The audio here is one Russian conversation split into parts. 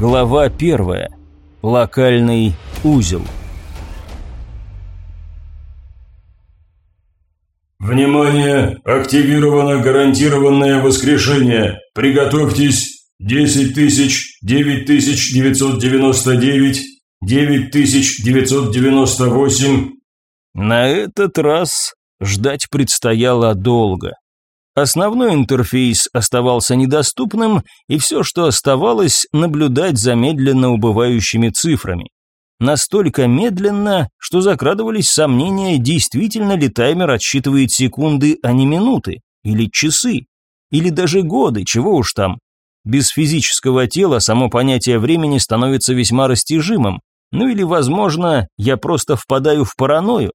Глава первая. Локальный узел. Внимание! Активировано гарантированное воскрешение. Приготовьтесь. 10 тысяч, 9 тысяч 999, 9 тысяч 998. На этот раз ждать предстояло долго. Основной интерфейс оставался недоступным, и все, что оставалось, наблюдать за медленно убывающими цифрами. Настолько медленно, что закрадывались сомнения, действительно ли таймер отсчитывает секунды, а не минуты, или часы, или даже годы, чего уж там. Без физического тела само понятие времени становится весьма растяжимым, ну или, возможно, я просто впадаю в паранойю.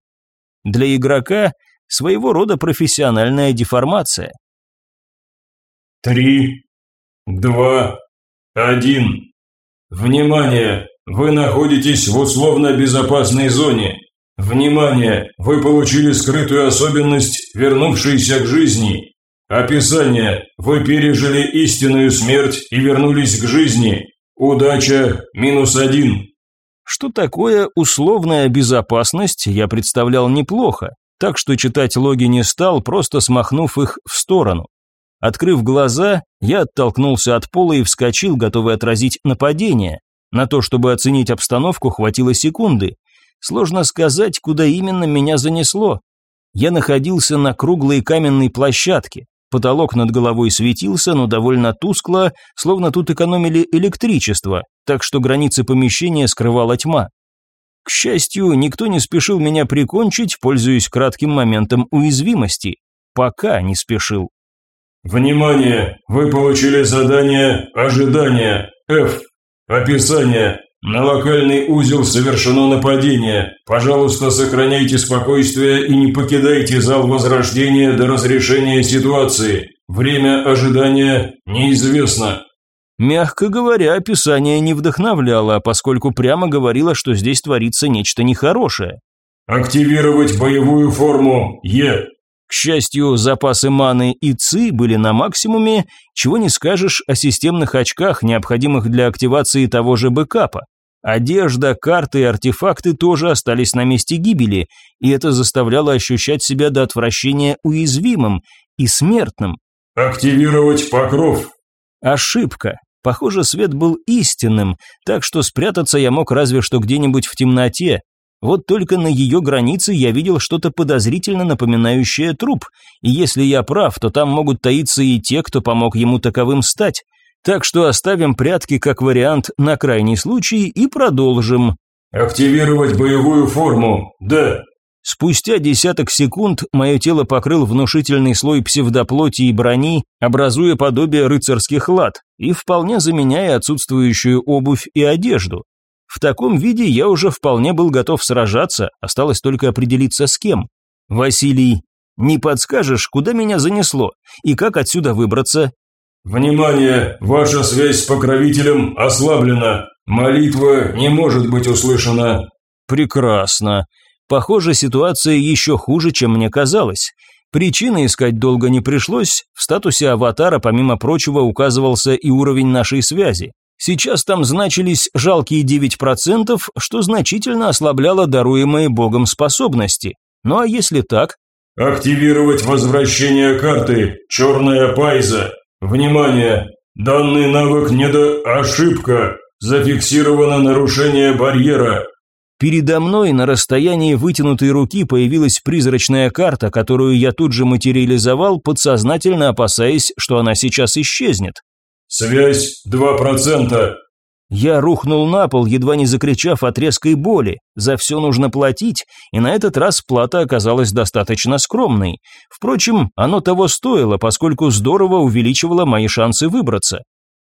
Для игрока своего рода профессиональная деформация. Три, два, один. Внимание! Вы находитесь в условно безопасной зоне. Внимание! Вы получили скрытую особенность, вернувшуюся к жизни. Описание. Вы пережили истинную смерть и вернулись к жизни. Удача минус один. Что такое условная безопасность, я представлял неплохо, так что читать логи не стал, просто смахнув их в сторону. Открыв глаза, я оттолкнулся от пола и вскочил, готовый отразить нападение. На то, чтобы оценить обстановку, хватило секунды. Сложно сказать, куда именно меня занесло. Я находился на круглой каменной площадке. Потолок над головой светился, но довольно тускло, словно тут экономили электричество, так что границы помещения скрывала тьма. К счастью, никто не спешил меня прикончить, пользуясь кратким моментом уязвимости. Пока не спешил. Внимание! Вы получили задание «Ожидание» F. Описание. На локальный узел совершено нападение. Пожалуйста, сохраняйте спокойствие и не покидайте зал возрождения до разрешения ситуации. Время ожидания неизвестно. Мягко говоря, описание не вдохновляло, поскольку прямо говорило, что здесь творится нечто нехорошее. Активировать боевую форму Е. К счастью, запасы маны и ЦИ были на максимуме, чего не скажешь о системных очках, необходимых для активации того же бэкапа. Одежда, карты и артефакты тоже остались на месте гибели, и это заставляло ощущать себя до отвращения уязвимым и смертным. «Активировать покров». Ошибка. Похоже, свет был истинным, так что спрятаться я мог разве что где-нибудь в темноте, вот только на ее границе я видел что-то подозрительно напоминающее труп, и если я прав, то там могут таиться и те, кто помог ему таковым стать. Так что оставим прятки как вариант на крайний случай и продолжим. «Активировать боевую форму, да». Спустя десяток секунд мое тело покрыл внушительный слой псевдоплоти и брони, образуя подобие рыцарских лад, и вполне заменяя отсутствующую обувь и одежду. В таком виде я уже вполне был готов сражаться, осталось только определиться с кем. Василий, не подскажешь, куда меня занесло и как отсюда выбраться? Внимание, ваша связь с покровителем ослаблена. Молитва не может быть услышана. Прекрасно. Похоже, ситуация еще хуже, чем мне казалось. Причины искать долго не пришлось, в статусе аватара, помимо прочего, указывался и уровень нашей связи. Сейчас там значились жалкие 9%, что значительно ослабляло даруемые богом способности. Ну а если так? Активировать возвращение карты «Черная пайза». Внимание! Данный навык не до... Ошибка! Зафиксировано нарушение барьера. Передо мной на расстоянии вытянутой руки появилась призрачная карта, которую я тут же материализовал, подсознательно опасаясь, что она сейчас исчезнет. «Связь два процента». Я рухнул на пол, едва не закричав от резкой боли. За все нужно платить, и на этот раз плата оказалась достаточно скромной. Впрочем, оно того стоило, поскольку здорово увеличивало мои шансы выбраться.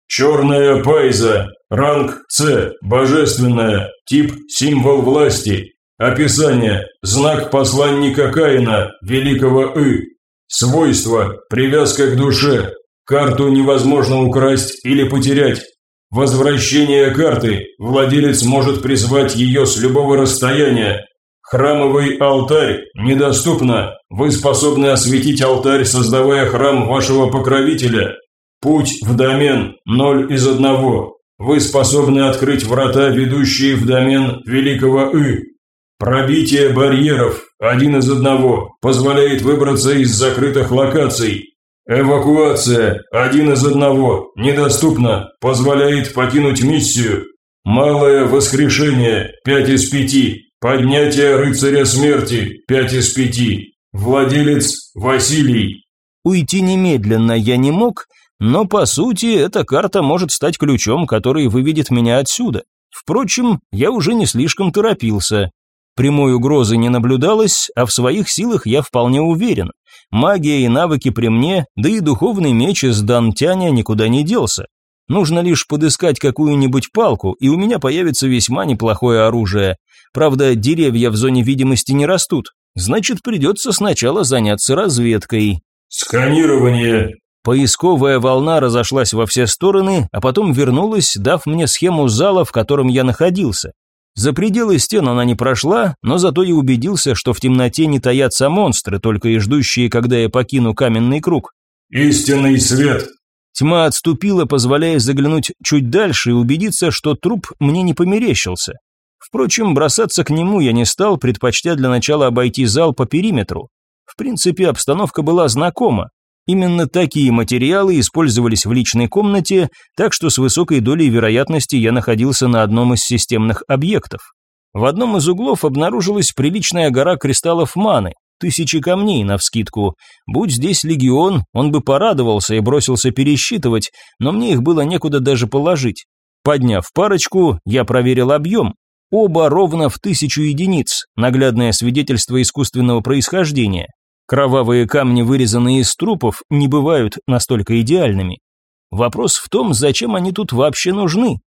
«Черная пайза. Ранг С. Божественная. Тип символ власти. Описание. Знак посланника Каина, великого И. Свойства. Привязка к душе. Карту невозможно украсть или потерять. Возвращение карты. Владелец может призвать ее с любого расстояния. Храмовый алтарь недоступно. Вы способны осветить алтарь, создавая храм вашего покровителя. Путь в домен 0 из 1. Вы способны открыть врата, ведущие в домен Великого И. Пробитие барьеров, один из одного, позволяет выбраться из закрытых локаций. Эвакуация, один из одного, недоступна, позволяет покинуть миссию. Малое воскрешение, пять из пяти. Поднятие рыцаря смерти, пять из пяти. Владелец Василий. Уйти немедленно я не мог, но по сути эта карта может стать ключом, который выведет меня отсюда. Впрочем, я уже не слишком торопился. Прямой угрозы не наблюдалось, а в своих силах я вполне уверен. Магия и навыки при мне, да и духовный меч из Дантяня никуда не делся. Нужно лишь подыскать какую-нибудь палку, и у меня появится весьма неплохое оружие. Правда, деревья в зоне видимости не растут. Значит, придется сначала заняться разведкой. «Сканирование!» Поисковая волна разошлась во все стороны, а потом вернулась, дав мне схему зала, в котором я находился. За пределы стен она не прошла, но зато я убедился, что в темноте не таятся монстры, только и ждущие, когда я покину каменный круг. «Истинный свет!» Тьма отступила, позволяя заглянуть чуть дальше и убедиться, что труп мне не померещился. Впрочем, бросаться к нему я не стал, предпочтя для начала обойти зал по периметру. В принципе, обстановка была знакома. Именно такие материалы использовались в личной комнате, так что с высокой долей вероятности я находился на одном из системных объектов. В одном из углов обнаружилась приличная гора кристаллов маны, тысячи камней навскидку. Будь здесь легион, он бы порадовался и бросился пересчитывать, но мне их было некуда даже положить. Подняв парочку, я проверил объем. Оба ровно в тысячу единиц, наглядное свидетельство искусственного происхождения. Кровавые камни, вырезанные из трупов, не бывают настолько идеальными. Вопрос в том, зачем они тут вообще нужны.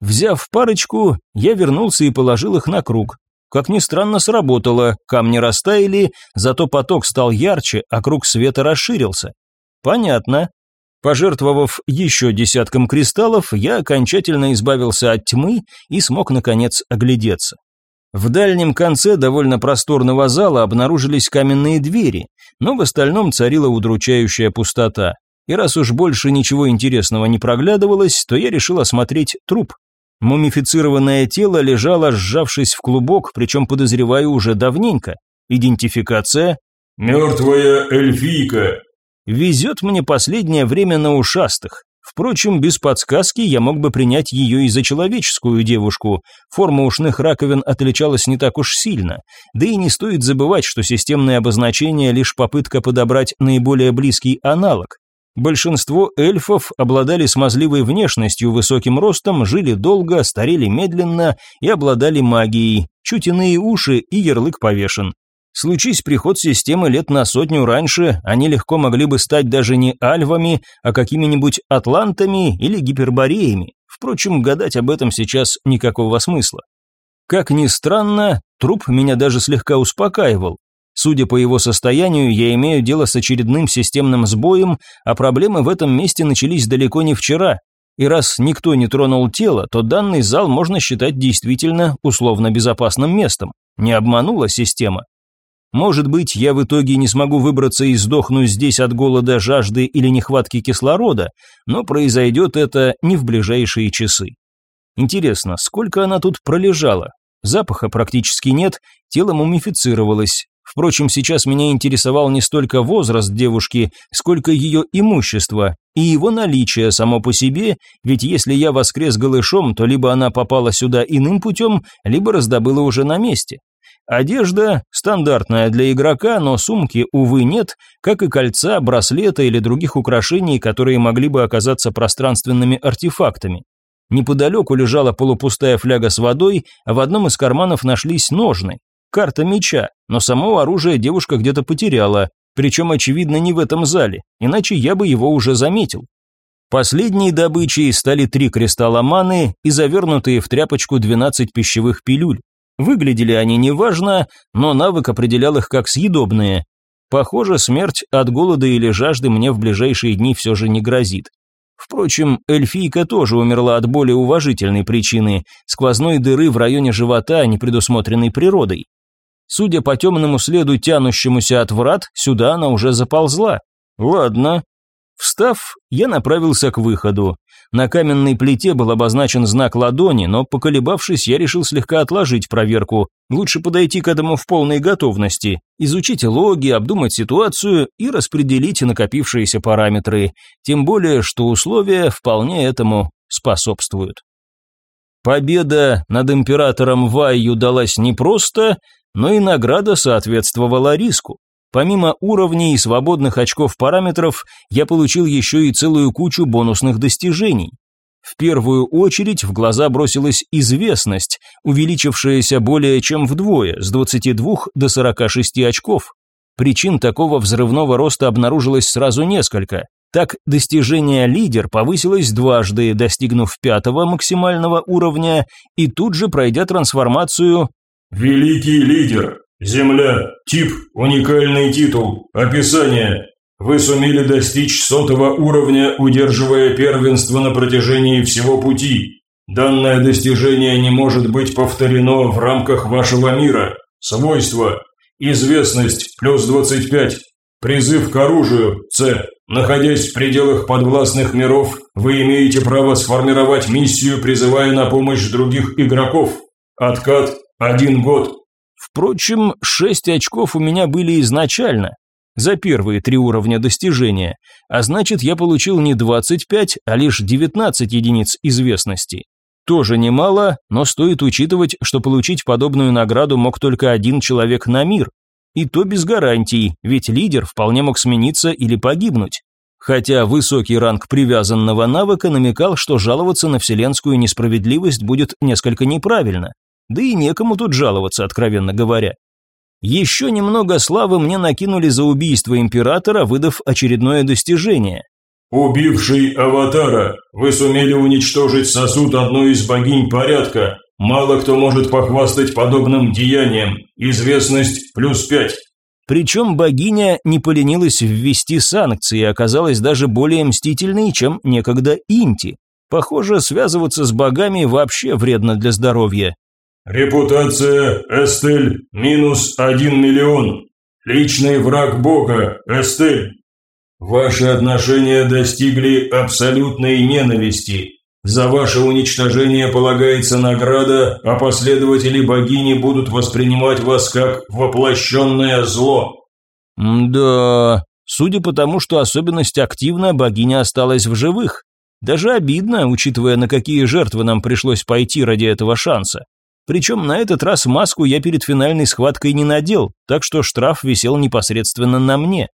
Взяв парочку, я вернулся и положил их на круг. Как ни странно, сработало, камни растаяли, зато поток стал ярче, а круг света расширился. Понятно. Пожертвовав еще десятком кристаллов, я окончательно избавился от тьмы и смог, наконец, оглядеться. В дальнем конце довольно просторного зала обнаружились каменные двери, но в остальном царила удручающая пустота. И раз уж больше ничего интересного не проглядывалось, то я решил осмотреть труп. Мумифицированное тело лежало, сжавшись в клубок, причем подозреваю уже давненько. Идентификация? «Мертвая эльфийка». Везет мне последнее время на ушастых. Впрочем, без подсказки я мог бы принять ее и за человеческую девушку. Форма ушных раковин отличалась не так уж сильно. Да и не стоит забывать, что системное обозначение – лишь попытка подобрать наиболее близкий аналог. Большинство эльфов обладали смазливой внешностью, высоким ростом, жили долго, старели медленно и обладали магией. Чуть иные уши и ярлык повешен. Случись приход системы лет на сотню раньше, они легко могли бы стать даже не альвами, а какими-нибудь атлантами или гипербореями. Впрочем, гадать об этом сейчас никакого смысла. Как ни странно, труп меня даже слегка успокаивал. Судя по его состоянию, я имею дело с очередным системным сбоем, а проблемы в этом месте начались далеко не вчера. И раз никто не тронул тело, то данный зал можно считать действительно условно безопасным местом. Не обманула система. Может быть, я в итоге не смогу выбраться и сдохну здесь от голода, жажды или нехватки кислорода, но произойдет это не в ближайшие часы. Интересно, сколько она тут пролежала? Запаха практически нет, тело мумифицировалось. Впрочем, сейчас меня интересовал не столько возраст девушки, сколько ее имущество и его наличие само по себе, ведь если я воскрес голышом, то либо она попала сюда иным путем, либо раздобыла уже на месте. Одежда стандартная для игрока, но сумки, увы, нет, как и кольца, браслета или других украшений, которые могли бы оказаться пространственными артефактами. Неподалеку лежала полупустая фляга с водой, а в одном из карманов нашлись ножны. Карта меча, но само оружие девушка где-то потеряла, причем, очевидно, не в этом зале, иначе я бы его уже заметил. Последней добычей стали три кристалла маны и завернутые в тряпочку 12 пищевых пилюль. Выглядели они неважно, но навык определял их как съедобные. Похоже, смерть от голода или жажды мне в ближайшие дни все же не грозит. Впрочем, эльфийка тоже умерла от более уважительной причины – сквозной дыры в районе живота, не предусмотренной природой. Судя по темному следу, тянущемуся от врат, сюда она уже заползла. Ладно. Встав, я направился к выходу. На каменной плите был обозначен знак ладони, но, поколебавшись, я решил слегка отложить проверку. Лучше подойти к этому в полной готовности, изучить логи, обдумать ситуацию и распределить накопившиеся параметры. Тем более, что условия вполне этому способствуют. Победа над императором Вайю далась непросто, но и награда соответствовала риску. Помимо уровней и свободных очков параметров, я получил еще и целую кучу бонусных достижений. В первую очередь в глаза бросилась известность, увеличившаяся более чем вдвое, с 22 до 46 очков. Причин такого взрывного роста обнаружилось сразу несколько. Так, достижение лидер повысилось дважды, достигнув пятого максимального уровня и тут же пройдя трансформацию «Великий лидер. Земля. Тип. Уникальный титул. Описание. Вы сумели достичь сотого уровня, удерживая первенство на протяжении всего пути. Данное достижение не может быть повторено в рамках вашего мира. Свойства. Известность плюс 25. Призыв к оружию С. Находясь в пределах подвластных миров, вы имеете право сформировать миссию, призывая на помощь других игроков. Откат – один год. Впрочем, шесть очков у меня были изначально, за первые три уровня достижения, а значит я получил не 25, а лишь 19 единиц известности. Тоже немало, но стоит учитывать, что получить подобную награду мог только один человек на мир, и то без гарантий, ведь лидер вполне мог смениться или погибнуть. Хотя высокий ранг привязанного навыка намекал, что жаловаться на вселенскую несправедливость будет несколько неправильно. Да и некому тут жаловаться, откровенно говоря. Еще немного славы мне накинули за убийство императора, выдав очередное достижение. «Убивший аватара, вы сумели уничтожить сосуд одной из богинь порядка. Мало кто может похвастать подобным деянием. Известность плюс пять. Причем богиня не поленилась ввести санкции и оказалась даже более мстительной, чем некогда Инти. Похоже, связываться с богами вообще вредно для здоровья. Репутация Эстель минус один миллион. Личный враг бога Эстель. Ваши отношения достигли абсолютной ненависти. За ваше уничтожение полагается награда, а последователи богини будут воспринимать вас как воплощенное зло. Да, судя по тому, что особенность активна, богиня осталась в живых. Даже обидно, учитывая, на какие жертвы нам пришлось пойти ради этого шанса. Причем на этот раз маску я перед финальной схваткой не надел, так что штраф висел непосредственно на мне.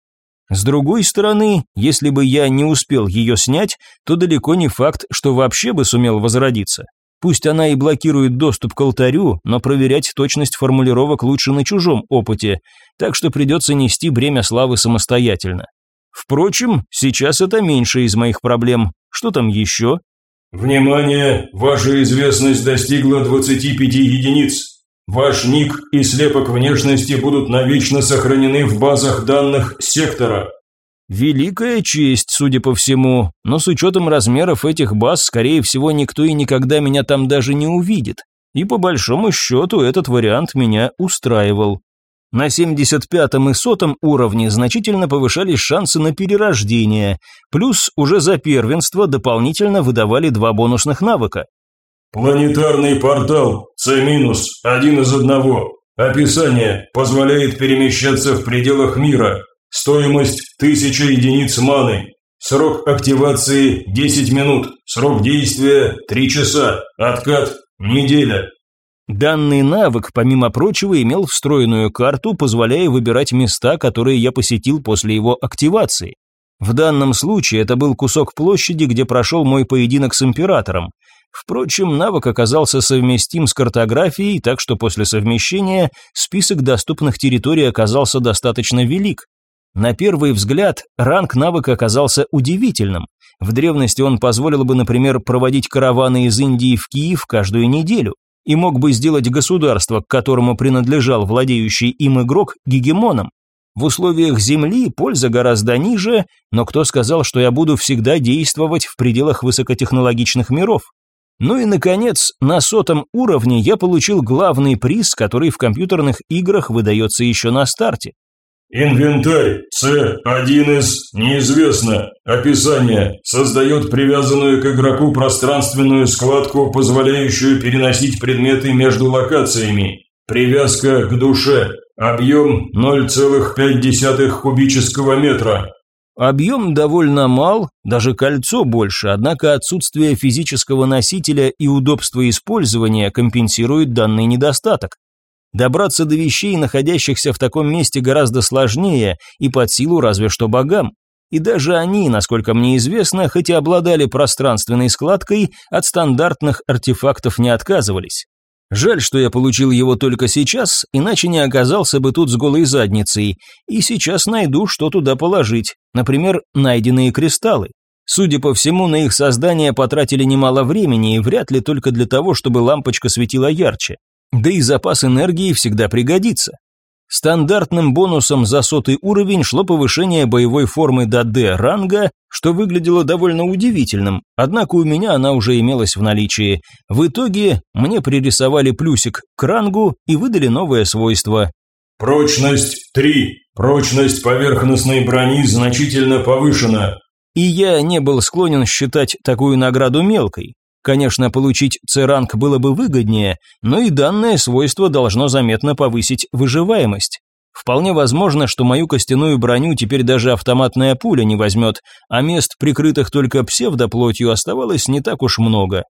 С другой стороны, если бы я не успел ее снять, то далеко не факт, что вообще бы сумел возродиться. Пусть она и блокирует доступ к алтарю, но проверять точность формулировок лучше на чужом опыте, так что придется нести бремя славы самостоятельно. Впрочем, сейчас это меньше из моих проблем. Что там еще? Внимание! Ваша известность достигла 25 единиц. Ваш ник и слепок внешности будут навечно сохранены в базах данных сектора. Великая честь, судя по всему, но с учетом размеров этих баз, скорее всего, никто и никогда меня там даже не увидит. И по большому счету этот вариант меня устраивал. На 75-м и 100 уровне значительно повышались шансы на перерождение, плюс уже за первенство дополнительно выдавали два бонусных навыка. Планетарный портал С-1 из одного. Описание позволяет перемещаться в пределах мира. Стоимость 1000 единиц маны. Срок активации 10 минут. Срок действия 3 часа. Откат неделя. Данный навык, помимо прочего, имел встроенную карту, позволяя выбирать места, которые я посетил после его активации. В данном случае это был кусок площади, где прошел мой поединок с императором. Впрочем, навык оказался совместим с картографией, так что после совмещения список доступных территорий оказался достаточно велик. На первый взгляд, ранг навыка оказался удивительным. В древности он позволил бы, например, проводить караваны из Индии в Киев каждую неделю и мог бы сделать государство, к которому принадлежал владеющий им игрок, гегемоном. В условиях Земли польза гораздо ниже, но кто сказал, что я буду всегда действовать в пределах высокотехнологичных миров? Ну и, наконец, на сотом уровне я получил главный приз, который в компьютерных играх выдается еще на старте. Инвентарь С1 из неизвестно. Описание. Создает привязанную к игроку пространственную складку, позволяющую переносить предметы между локациями. Привязка к душе. Объем 0,5 кубического метра. Объем довольно мал, даже кольцо больше, однако отсутствие физического носителя и удобство использования компенсирует данный недостаток. Добраться до вещей, находящихся в таком месте, гораздо сложнее и под силу разве что богам. И даже они, насколько мне известно, хоть и обладали пространственной складкой, от стандартных артефактов не отказывались. Жаль, что я получил его только сейчас, иначе не оказался бы тут с голой задницей, и сейчас найду, что туда положить, например, найденные кристаллы. Судя по всему, на их создание потратили немало времени и вряд ли только для того, чтобы лампочка светила ярче. Да и запас энергии всегда пригодится. Стандартным бонусом за сотый уровень шло повышение боевой формы до D ранга, что выглядело довольно удивительным, однако у меня она уже имелась в наличии. В итоге мне пририсовали плюсик к рангу и выдали новое свойство. Прочность 3. Прочность поверхностной брони значительно повышена. И я не был склонен считать такую награду мелкой. Конечно, получить C-ранг было бы выгоднее, но и данное свойство должно заметно повысить выживаемость. Вполне возможно, что мою костяную броню теперь даже автоматная пуля не возьмет, а мест, прикрытых только псевдоплотью, оставалось не так уж много.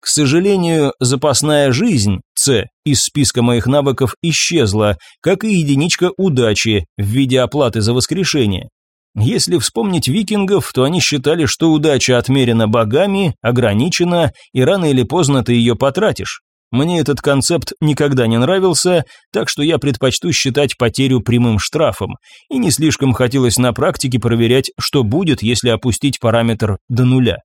К сожалению, запасная жизнь, С, из списка моих навыков исчезла, как и единичка удачи в виде оплаты за воскрешение. Если вспомнить викингов, то они считали, что удача отмерена богами, ограничена, и рано или поздно ты ее потратишь. Мне этот концепт никогда не нравился, так что я предпочту считать потерю прямым штрафом, и не слишком хотелось на практике проверять, что будет, если опустить параметр до нуля.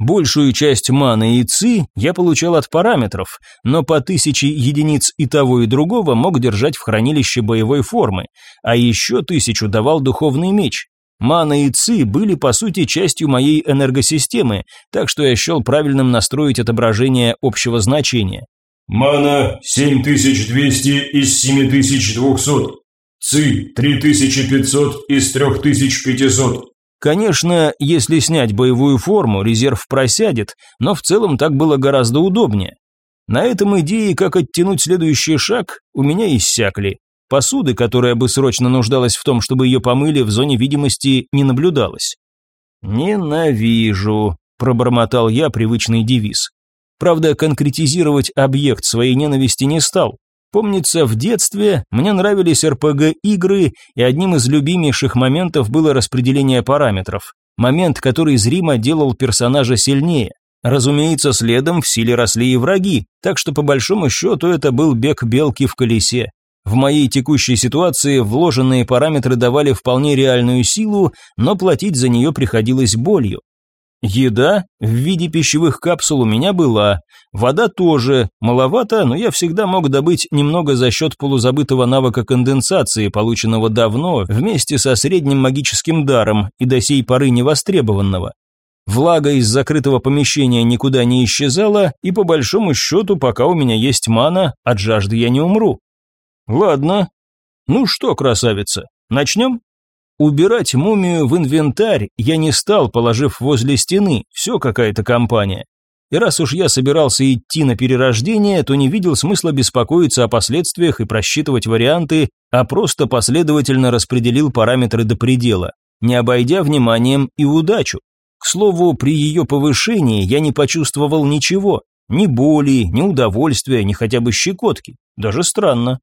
Большую часть маны и ци я получал от параметров, но по тысяче единиц и того и другого мог держать в хранилище боевой формы, а еще тысячу давал духовный меч. Мана и ци были по сути частью моей энергосистемы, так что я счел правильным настроить отображение общего значения. Мана 7200 из 7200. Ци 3500 из 3500. Конечно, если снять боевую форму, резерв просядет, но в целом так было гораздо удобнее. На этом идеи, как оттянуть следующий шаг, у меня иссякли. Посуды, которая бы срочно нуждалась в том, чтобы ее помыли, в зоне видимости не наблюдалось. «Ненавижу», – пробормотал я привычный девиз. Правда, конкретизировать объект своей ненависти не стал. Помнится, в детстве мне нравились РПГ-игры, и одним из любимейших моментов было распределение параметров. Момент, который зримо делал персонажа сильнее. Разумеется, следом в силе росли и враги, так что по большому счету это был бег белки в колесе. В моей текущей ситуации вложенные параметры давали вполне реальную силу, но платить за нее приходилось болью. Еда в виде пищевых капсул у меня была, вода тоже, маловато, но я всегда мог добыть немного за счет полузабытого навыка конденсации, полученного давно, вместе со средним магическим даром и до сей поры невостребованного. Влага из закрытого помещения никуда не исчезала, и по большому счету, пока у меня есть мана, от жажды я не умру. Ладно. Ну что, красавица, начнем? Убирать мумию в инвентарь я не стал, положив возле стены, все какая-то компания. И раз уж я собирался идти на перерождение, то не видел смысла беспокоиться о последствиях и просчитывать варианты, а просто последовательно распределил параметры до предела, не обойдя вниманием и удачу. К слову, при ее повышении я не почувствовал ничего, ни боли, ни удовольствия, ни хотя бы щекотки. Даже странно.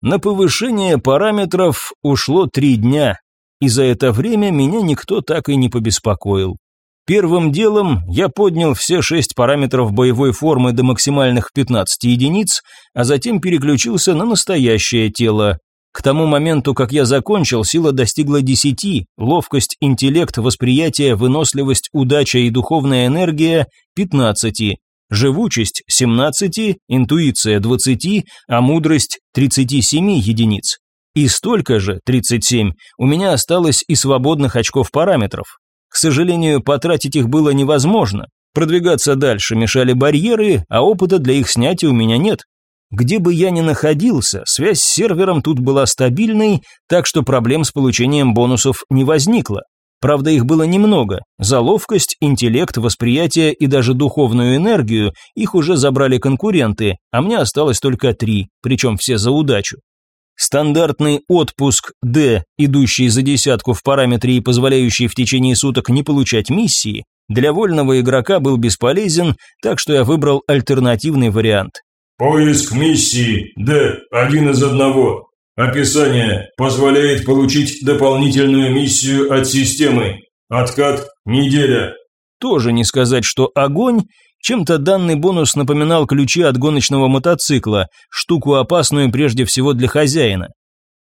На повышение параметров ушло три дня, и за это время меня никто так и не побеспокоил. Первым делом я поднял все шесть параметров боевой формы до максимальных 15 единиц, а затем переключился на настоящее тело. К тому моменту, как я закончил, сила достигла 10, ловкость, интеллект, восприятие, выносливость, удача и духовная энергия – 15, живучесть – 17, интуиция – 20, а мудрость – 37 единиц. И столько же, 37, у меня осталось и свободных очков параметров. К сожалению, потратить их было невозможно. Продвигаться дальше мешали барьеры, а опыта для их снятия у меня нет. Где бы я ни находился, связь с сервером тут была стабильной, так что проблем с получением бонусов не возникло. Правда, их было немного. За ловкость, интеллект, восприятие и даже духовную энергию их уже забрали конкуренты, а мне осталось только три, причем все за удачу. Стандартный отпуск D, идущий за десятку в параметре и позволяющий в течение суток не получать миссии, для вольного игрока был бесполезен, так что я выбрал альтернативный вариант. Поиск миссии D, один из одного. Описание позволяет получить дополнительную миссию от системы. Откат – неделя. Тоже не сказать, что огонь. Чем-то данный бонус напоминал ключи от гоночного мотоцикла, штуку опасную прежде всего для хозяина.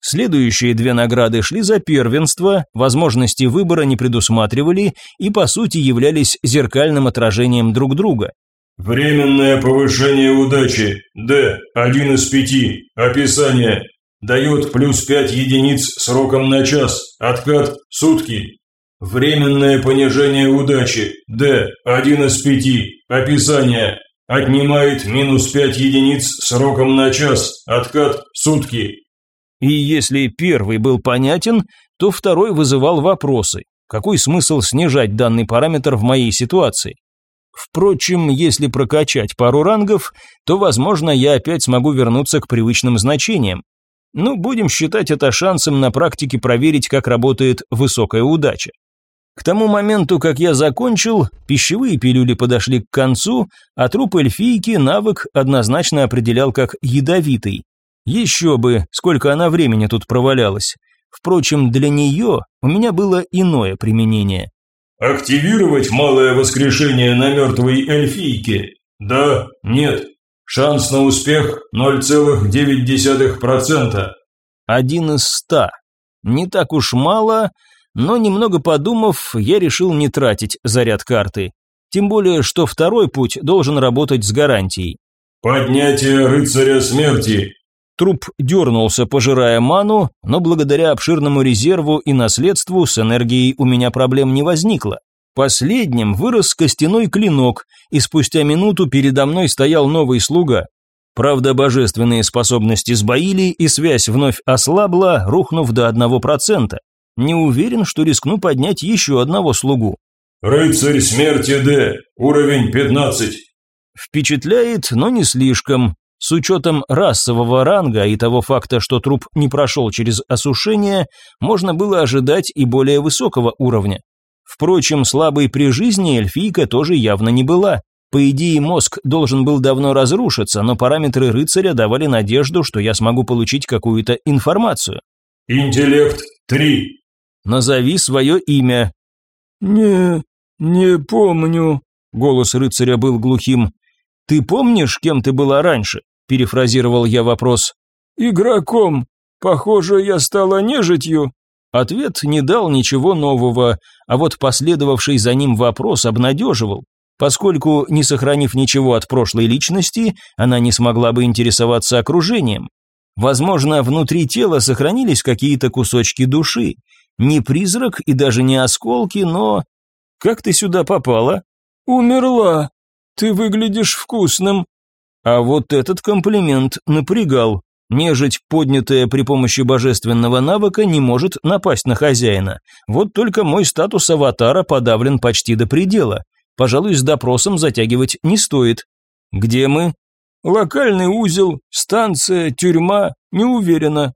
Следующие две награды шли за первенство, возможности выбора не предусматривали и по сути являлись зеркальным отражением друг друга. Временное повышение удачи. Д. Один из пяти. Описание. Дает плюс 5 единиц сроком на час. Откат – сутки. Временное понижение удачи. Д. 1 из 5. Описание. Отнимает минус 5 единиц сроком на час. Откат – сутки. И если первый был понятен, то второй вызывал вопросы. Какой смысл снижать данный параметр в моей ситуации? Впрочем, если прокачать пару рангов, то, возможно, я опять смогу вернуться к привычным значениям. Ну, будем считать это шансом на практике проверить, как работает высокая удача. К тому моменту, как я закончил, пищевые пилюли подошли к концу, а труп эльфийки навык однозначно определял как ядовитый. Еще бы, сколько она времени тут провалялась. Впрочем, для нее у меня было иное применение. «Активировать малое воскрешение на мертвой эльфийке? Да? Нет?» Шанс на успех 0,9%. Один из ста. Не так уж мало, но немного подумав, я решил не тратить заряд карты. Тем более, что второй путь должен работать с гарантией. Поднятие рыцаря смерти. Труп дернулся, пожирая ману, но благодаря обширному резерву и наследству с энергией у меня проблем не возникло. Последним вырос костяной клинок, и спустя минуту передо мной стоял новый слуга. Правда, божественные способности сбоили, и связь вновь ослабла, рухнув до одного процента. Не уверен, что рискну поднять еще одного слугу. «Рыцарь смерти Д, уровень 15». Впечатляет, но не слишком. С учетом расового ранга и того факта, что труп не прошел через осушение, можно было ожидать и более высокого уровня. Впрочем, слабой при жизни эльфийка тоже явно не была. По идее, мозг должен был давно разрушиться, но параметры рыцаря давали надежду, что я смогу получить какую-то информацию. «Интеллект 3». «Назови свое имя». «Не... не помню», — голос рыцаря был глухим. «Ты помнишь, кем ты была раньше?» – перефразировал я вопрос. «Игроком. Похоже, я стала нежитью». Ответ не дал ничего нового, а вот последовавший за ним вопрос обнадеживал. Поскольку, не сохранив ничего от прошлой личности, она не смогла бы интересоваться окружением. Возможно, внутри тела сохранились какие-то кусочки души. Не призрак и даже не осколки, но... Как ты сюда попала? Умерла. Ты выглядишь вкусным. А вот этот комплимент напрягал. Нежить, поднятая при помощи божественного навыка, не может напасть на хозяина. Вот только мой статус аватара подавлен почти до предела. Пожалуй, с допросом затягивать не стоит. Где мы? Локальный узел, станция, тюрьма, не уверена.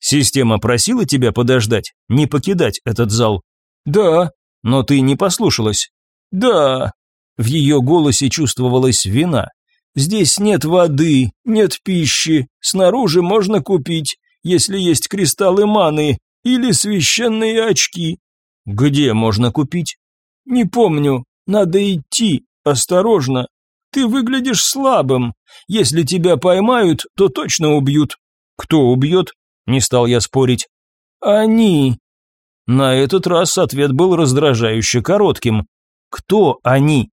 Система просила тебя подождать, не покидать этот зал. Да. Но ты не послушалась. Да. В ее голосе чувствовалась вина. Здесь нет воды, нет пищи, снаружи можно купить, если есть кристаллы маны или священные очки. Где можно купить? Не помню, надо идти, осторожно. Ты выглядишь слабым. Если тебя поймают, то точно убьют. Кто убьет? Не стал я спорить. Они. На этот раз ответ был раздражающе коротким. Кто они?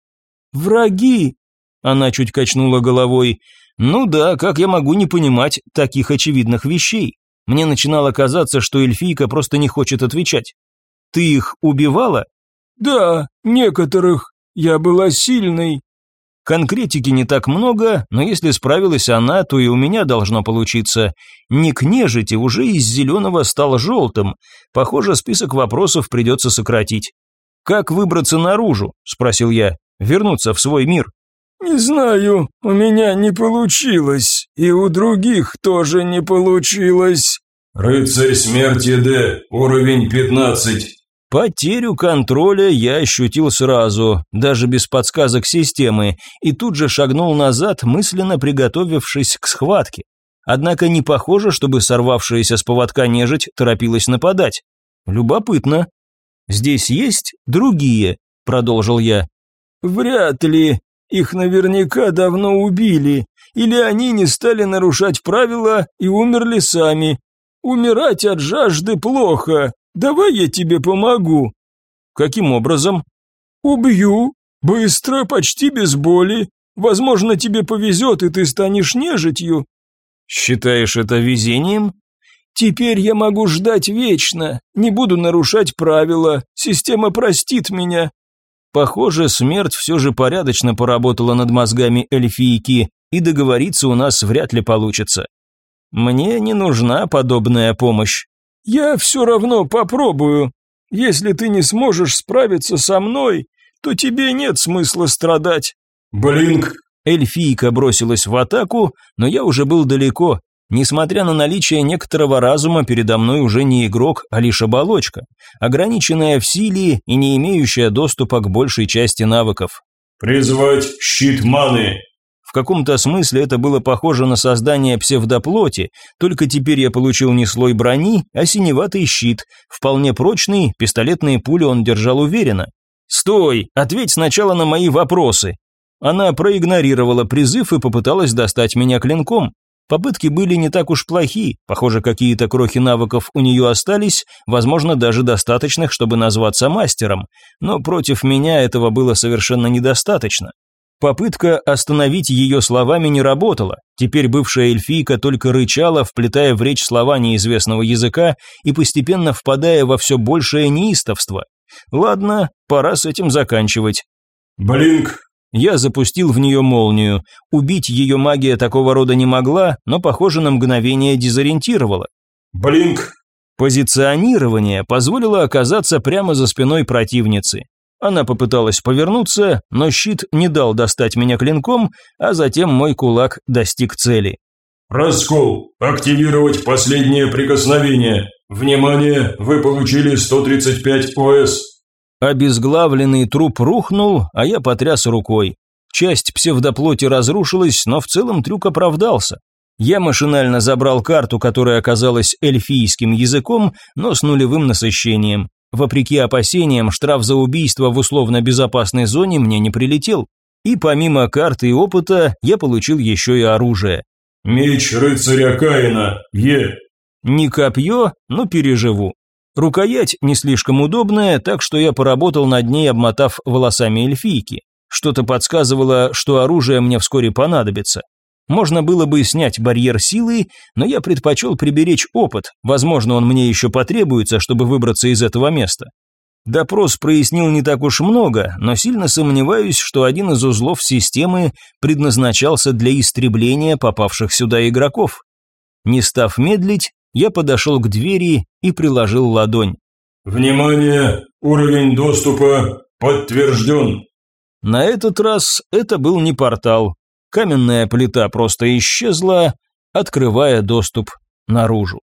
Враги, она чуть качнула головой. «Ну да, как я могу не понимать таких очевидных вещей? Мне начинало казаться, что эльфийка просто не хочет отвечать. Ты их убивала?» «Да, некоторых. Я была сильной». Конкретики не так много, но если справилась она, то и у меня должно получиться. Ник нежити уже из зеленого стал желтым. Похоже, список вопросов придется сократить. «Как выбраться наружу?» – спросил я. «Вернуться в свой мир». «Не знаю, у меня не получилось, и у других тоже не получилось». «Рыцарь смерти Д, уровень 15». Потерю контроля я ощутил сразу, даже без подсказок системы, и тут же шагнул назад, мысленно приготовившись к схватке. Однако не похоже, чтобы сорвавшаяся с поводка нежить торопилась нападать. Любопытно. «Здесь есть другие?» – продолжил я. «Вряд ли. Их наверняка давно убили. Или они не стали нарушать правила и умерли сами. Умирать от жажды плохо. Давай я тебе помогу». «Каким образом?» «Убью. Быстро, почти без боли. Возможно, тебе повезет, и ты станешь нежитью». «Считаешь это везением?» Теперь я могу ждать вечно, не буду нарушать правила, система простит меня». Похоже, смерть все же порядочно поработала над мозгами эльфийки, и договориться у нас вряд ли получится. Мне не нужна подобная помощь. Я все равно попробую. Если ты не сможешь справиться со мной, то тебе нет смысла страдать. Блинк. Эльфийка бросилась в атаку, но я уже был далеко, Несмотря на наличие некоторого разума, передо мной уже не игрок, а лишь оболочка, ограниченная в силе и не имеющая доступа к большей части навыков. «Призвать щит маны!» В каком-то смысле это было похоже на создание псевдоплоти, только теперь я получил не слой брони, а синеватый щит, вполне прочный, пистолетные пули он держал уверенно. «Стой! Ответь сначала на мои вопросы!» Она проигнорировала призыв и попыталась достать меня клинком. Попытки были не так уж плохи, похоже, какие-то крохи навыков у нее остались, возможно, даже достаточных, чтобы назваться мастером, но против меня этого было совершенно недостаточно. Попытка остановить ее словами не работала, теперь бывшая эльфийка только рычала, вплетая в речь слова неизвестного языка и постепенно впадая во все большее неистовство. Ладно, пора с этим заканчивать. «Блинк, я запустил в нее молнию. Убить ее магия такого рода не могла, но, похоже, на мгновение дезориентировала. «Блинк!» Позиционирование позволило оказаться прямо за спиной противницы. Она попыталась повернуться, но щит не дал достать меня клинком, а затем мой кулак достиг цели. «Раскол! Активировать последнее прикосновение! Внимание! Вы получили 135 ОС!» Обезглавленный труп рухнул, а я потряс рукой. Часть псевдоплоти разрушилась, но в целом трюк оправдался. Я машинально забрал карту, которая оказалась эльфийским языком, но с нулевым насыщением. Вопреки опасениям, штраф за убийство в условно безопасной зоне мне не прилетел. И помимо карты и опыта, я получил еще и оружие. «Меч рыцаря Каина, Е». Не копье, но переживу. Рукоять не слишком удобная, так что я поработал над ней, обмотав волосами эльфийки. Что-то подсказывало, что оружие мне вскоре понадобится. Можно было бы снять барьер силы, но я предпочел приберечь опыт, возможно, он мне еще потребуется, чтобы выбраться из этого места. Допрос прояснил не так уж много, но сильно сомневаюсь, что один из узлов системы предназначался для истребления попавших сюда игроков. Не став медлить, я подошел к двери и приложил ладонь. «Внимание! Уровень доступа подтвержден!» На этот раз это был не портал. Каменная плита просто исчезла, открывая доступ наружу.